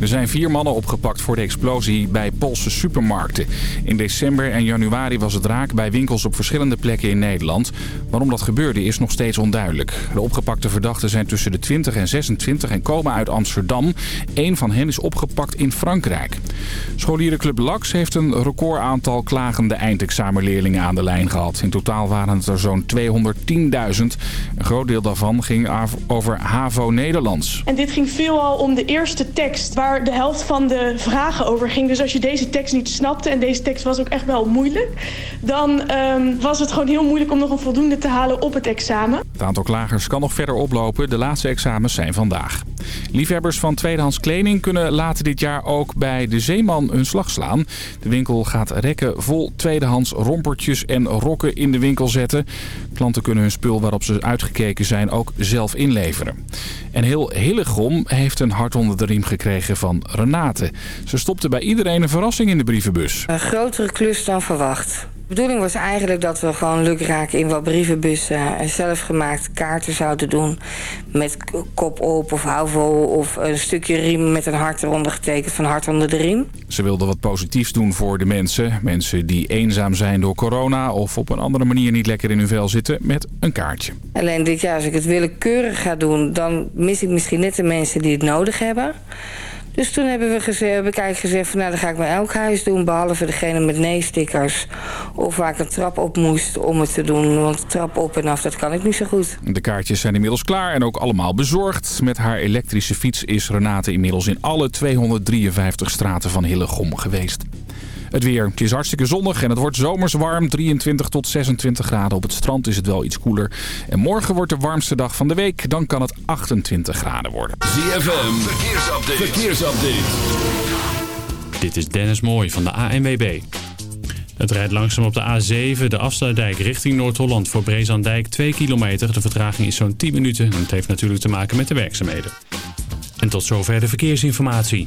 Er zijn vier mannen opgepakt voor de explosie bij Poolse supermarkten. In december en januari was het raak bij winkels op verschillende plekken in Nederland. Waarom dat gebeurde is nog steeds onduidelijk. De opgepakte verdachten zijn tussen de 20 en 26 en komen uit Amsterdam. Eén van hen is opgepakt in Frankrijk. Scholierenclub LAX heeft een recordaantal klagende eindexamenleerlingen aan de lijn gehad. In totaal waren het er zo'n 210.000. Een groot deel daarvan ging over HAVO Nederlands. En dit ging veelal om de eerste tekst waar de helft van de vragen over ging. Dus als je deze tekst niet snapte, en deze tekst was ook echt wel moeilijk... dan um, was het gewoon heel moeilijk om nog een voldoende te halen op het examen. Het aantal klagers kan nog verder oplopen. De laatste examens zijn vandaag. Liefhebbers van tweedehands kleding kunnen later dit jaar ook bij de Zeeman hun slag slaan. De winkel gaat rekken vol tweedehands rompertjes en rokken in de winkel zetten. Klanten kunnen hun spul waarop ze uitgekeken zijn ook zelf inleveren. En heel Hillegom heeft een hart onder de riem gekregen van Renate. Ze stopte bij iedereen een verrassing in de brievenbus. Een grotere klus dan verwacht. De bedoeling was eigenlijk dat we gewoon lukraak in wat brievenbussen en zelfgemaakte kaarten zouden doen. Met kop op of houvel of een stukje riem met een hart eronder getekend van hart onder de riem. Ze wilden wat positiefs doen voor de mensen. Mensen die eenzaam zijn door corona of op een andere manier niet lekker in hun vel zitten met een kaartje. Alleen dit jaar, als ik het willekeurig ga doen, dan mis ik misschien net de mensen die het nodig hebben. Dus toen hebben we gezegd, heb ik eigenlijk gezegd van nou dan ga ik bij elk huis doen. Behalve degene met nee-stickers. Of waar ik een trap op moest om het te doen. Want trap op en af, dat kan ik niet zo goed. De kaartjes zijn inmiddels klaar en ook allemaal bezorgd. Met haar elektrische fiets is Renate inmiddels in alle 253 straten van Hillegom geweest. Het weer. Het is hartstikke zonnig en het wordt zomers warm. 23 tot 26 graden. Op het strand is het wel iets koeler. En morgen wordt de warmste dag van de week. Dan kan het 28 graden worden. ZFM. Verkeersupdate. Verkeersupdate. Dit is Dennis Mooij van de ANWB. Het rijdt langzaam op de A7, de afsluitdijk richting Noord-Holland voor Brezandijk 2 kilometer. De vertraging is zo'n 10 minuten en het heeft natuurlijk te maken met de werkzaamheden. En tot zover de verkeersinformatie.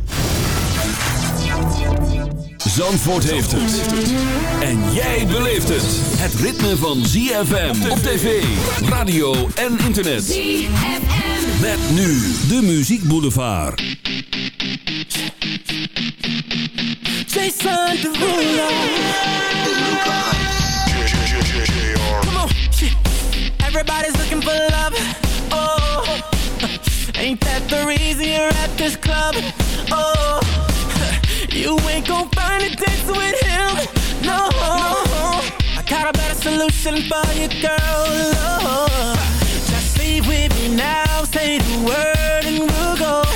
Zandvoort heeft het. En jij beleeft het. Het ritme van ZFM op tv, radio en internet. ZFM. Met nu de Muziek Boulevard. Jason Derulo. Come on. Everybody's looking for love. Oh. Ain't that the reason you're at this club? Oh. You ain't gon' find a dance with him, no. I got a better solution for you, girl. Oh. Just leave with me now, say the word and we'll go.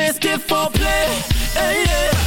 And skip for play. Hey.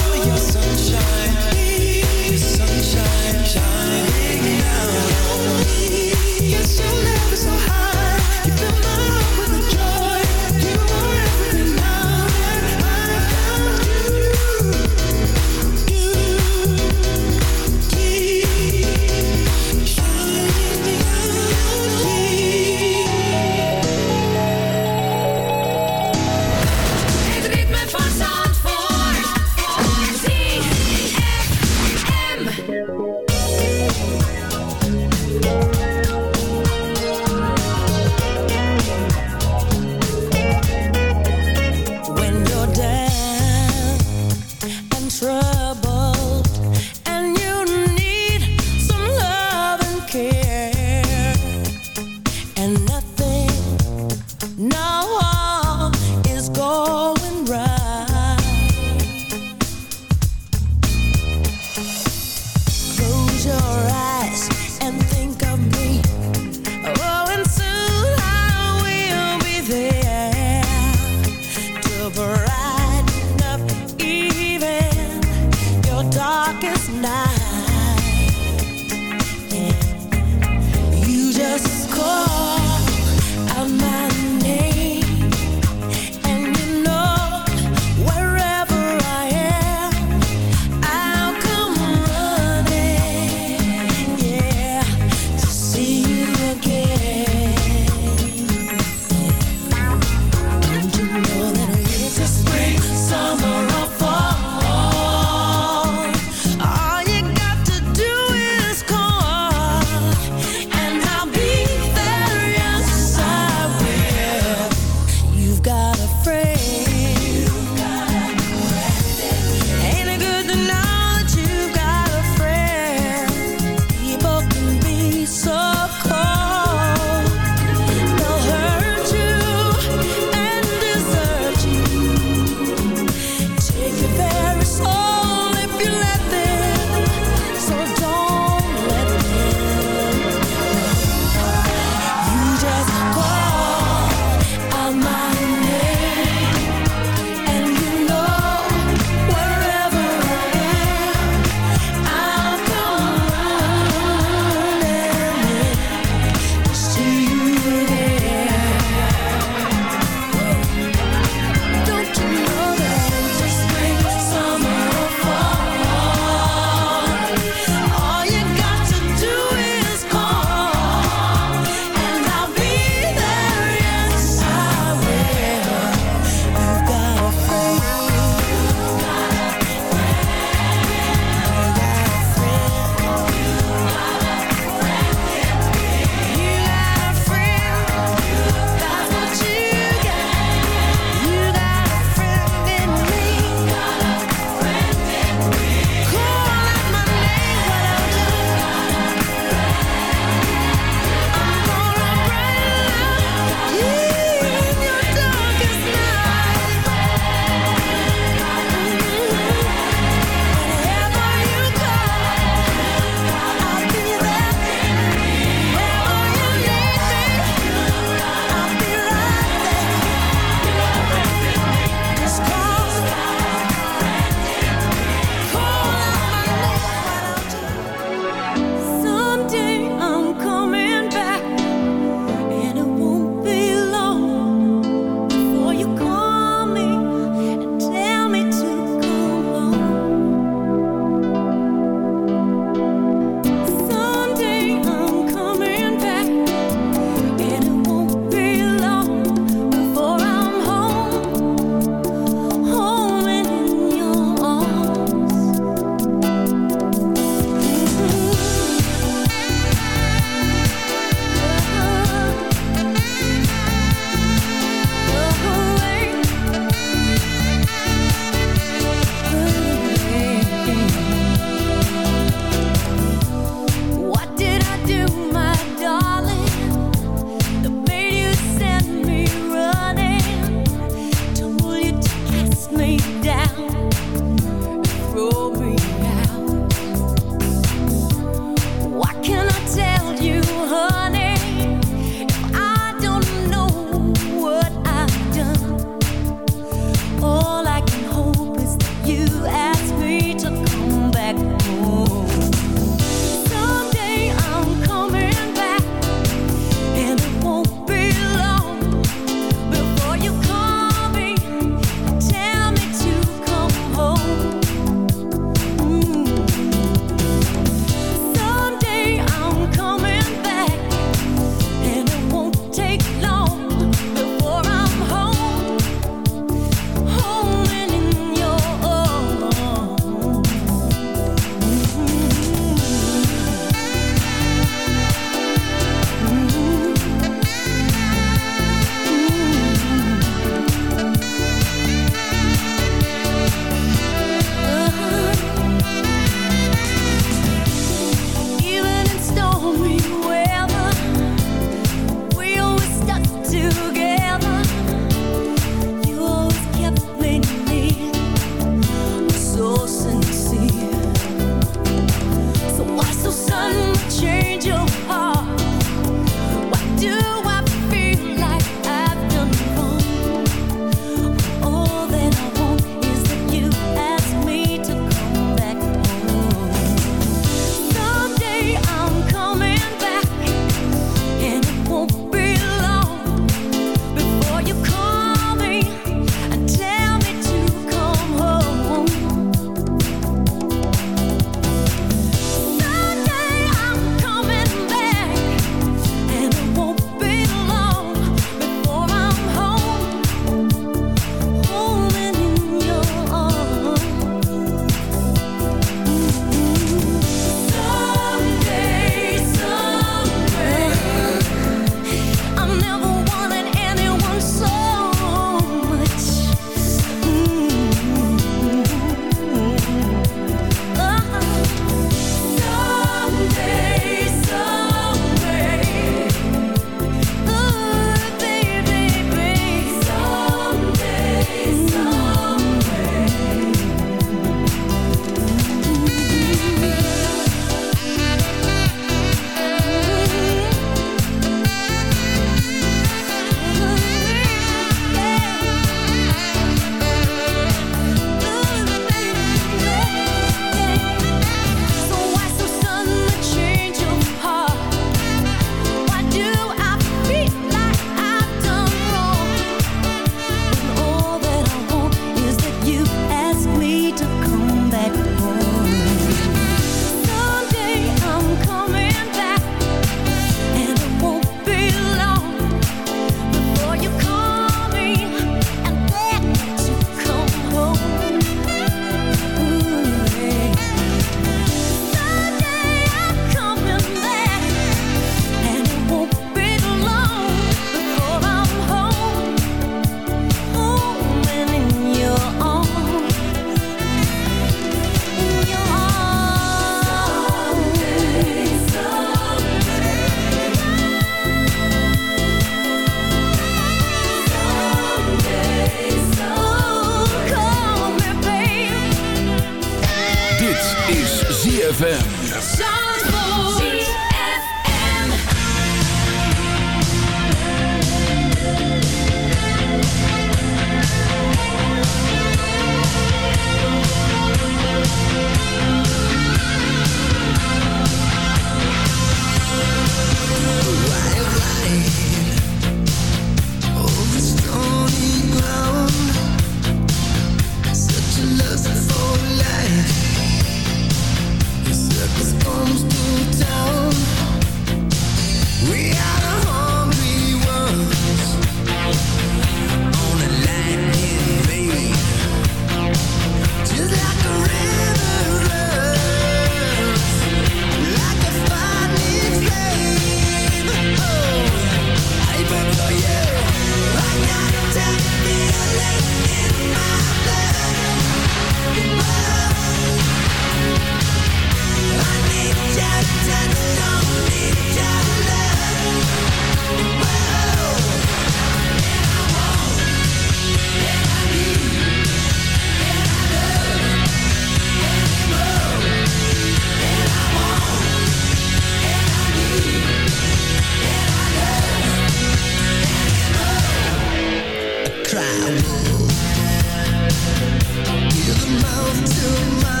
too much.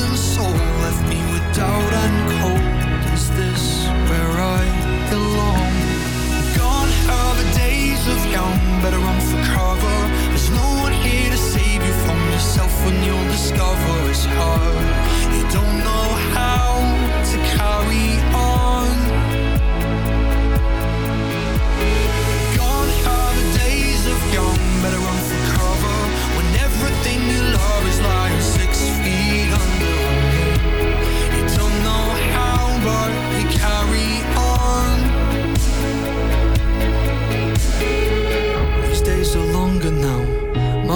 don't know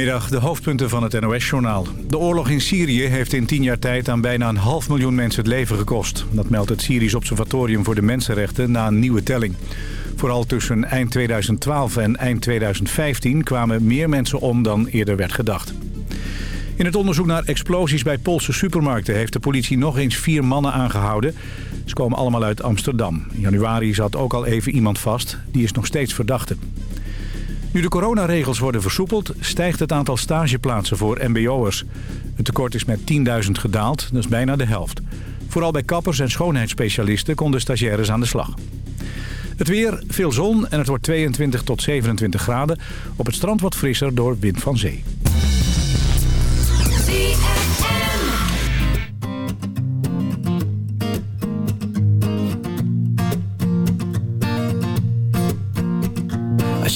Goedemiddag, de hoofdpunten van het NOS-journaal. De oorlog in Syrië heeft in tien jaar tijd aan bijna een half miljoen mensen het leven gekost. Dat meldt het Syrisch Observatorium voor de Mensenrechten na een nieuwe telling. Vooral tussen eind 2012 en eind 2015 kwamen meer mensen om dan eerder werd gedacht. In het onderzoek naar explosies bij Poolse supermarkten... heeft de politie nog eens vier mannen aangehouden. Ze komen allemaal uit Amsterdam. In januari zat ook al even iemand vast. Die is nog steeds verdachte. Nu de coronaregels worden versoepeld... stijgt het aantal stageplaatsen voor mbo'ers. Het tekort is met 10.000 gedaald, dat is bijna de helft. Vooral bij kappers en schoonheidsspecialisten konden stagiaires aan de slag. Het weer, veel zon en het wordt 22 tot 27 graden. Op het strand wat frisser door wind van zee.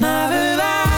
Maar we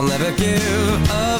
I'll never give up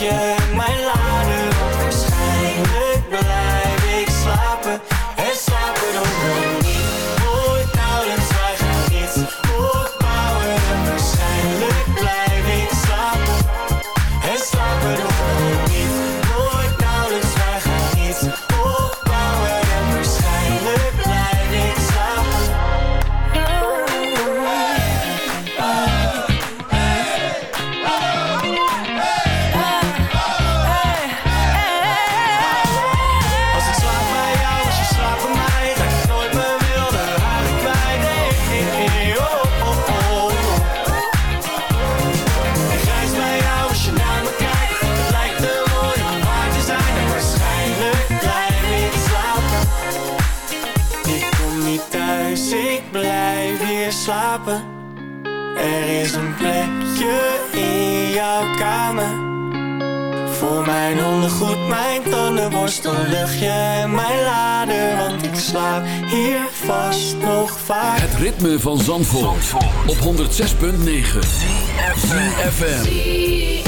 yeah. Luchtje en mijn lader Want ik slaap hier vast nog vaak. Het ritme van Zandvoort, op 106.9 FM.